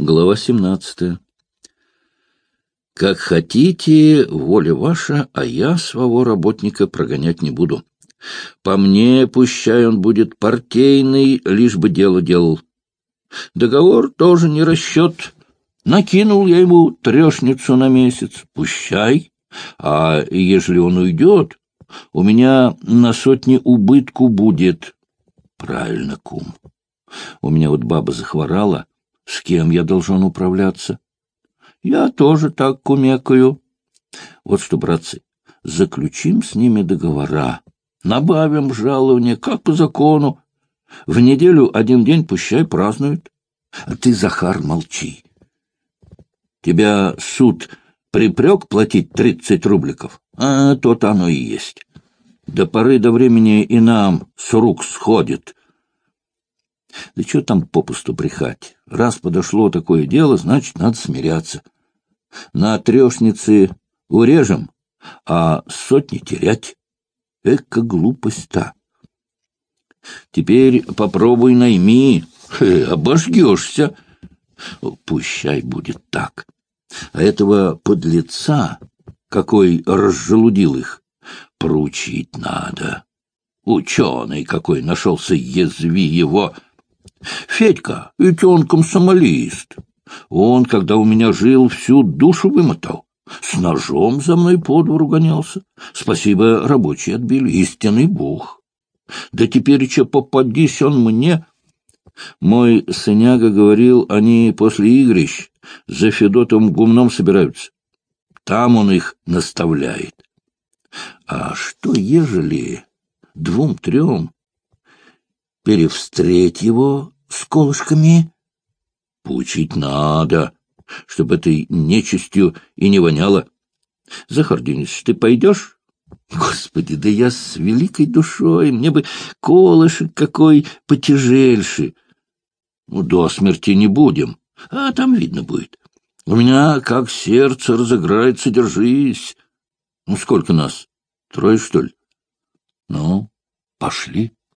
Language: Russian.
Глава 17. Как хотите, воля ваша, а я своего работника прогонять не буду. По мне, пущай он будет партийный, лишь бы дело делал. Договор тоже не расчет. Накинул я ему трешницу на месяц. Пущай. А ежели он уйдет, у меня на сотни убытку будет. Правильно, кум. У меня вот баба захворала, с кем я должен управляться? Я тоже так кумекаю. Вот что, братцы, заключим с ними договора, набавим жалование, как по закону. В неделю один день пущай празднуют. А ты, Захар, молчи. Тебя суд припрек платить тридцать рубликов? А то-то оно и есть. До поры до времени и нам с рук сходит. Да что там попусту брехать? Раз подошло такое дело, значит, надо смиряться. На трешнице урежем, а сотни терять. Эка глупость-то. Теперь попробуй найми, Хе, обожгешься. Пущай будет так. А этого подлеца, какой разжелудил их, проучить надо. Ученый какой нашелся, язви его — Федька, ведь он комсомолист. Он, когда у меня жил, всю душу вымотал. С ножом за мной по двору гонялся. Спасибо, рабочие отбили. Истинный бог. Да теперь еще попадись он мне. Мой сыняга говорил, они после игрищ за Федотом гумном собираются. Там он их наставляет. А что, ежели двум-трем перевстреть его с колышками? Поучить надо, чтобы этой нечистью и не воняло. Захар Денисович, ты пойдешь? Господи, да я с великой душой, мне бы колышек какой потяжельший. Ну, до смерти не будем, а там видно будет. У меня как сердце разыграется, держись. Ну, сколько нас? Трое, что ли? Ну, пошли.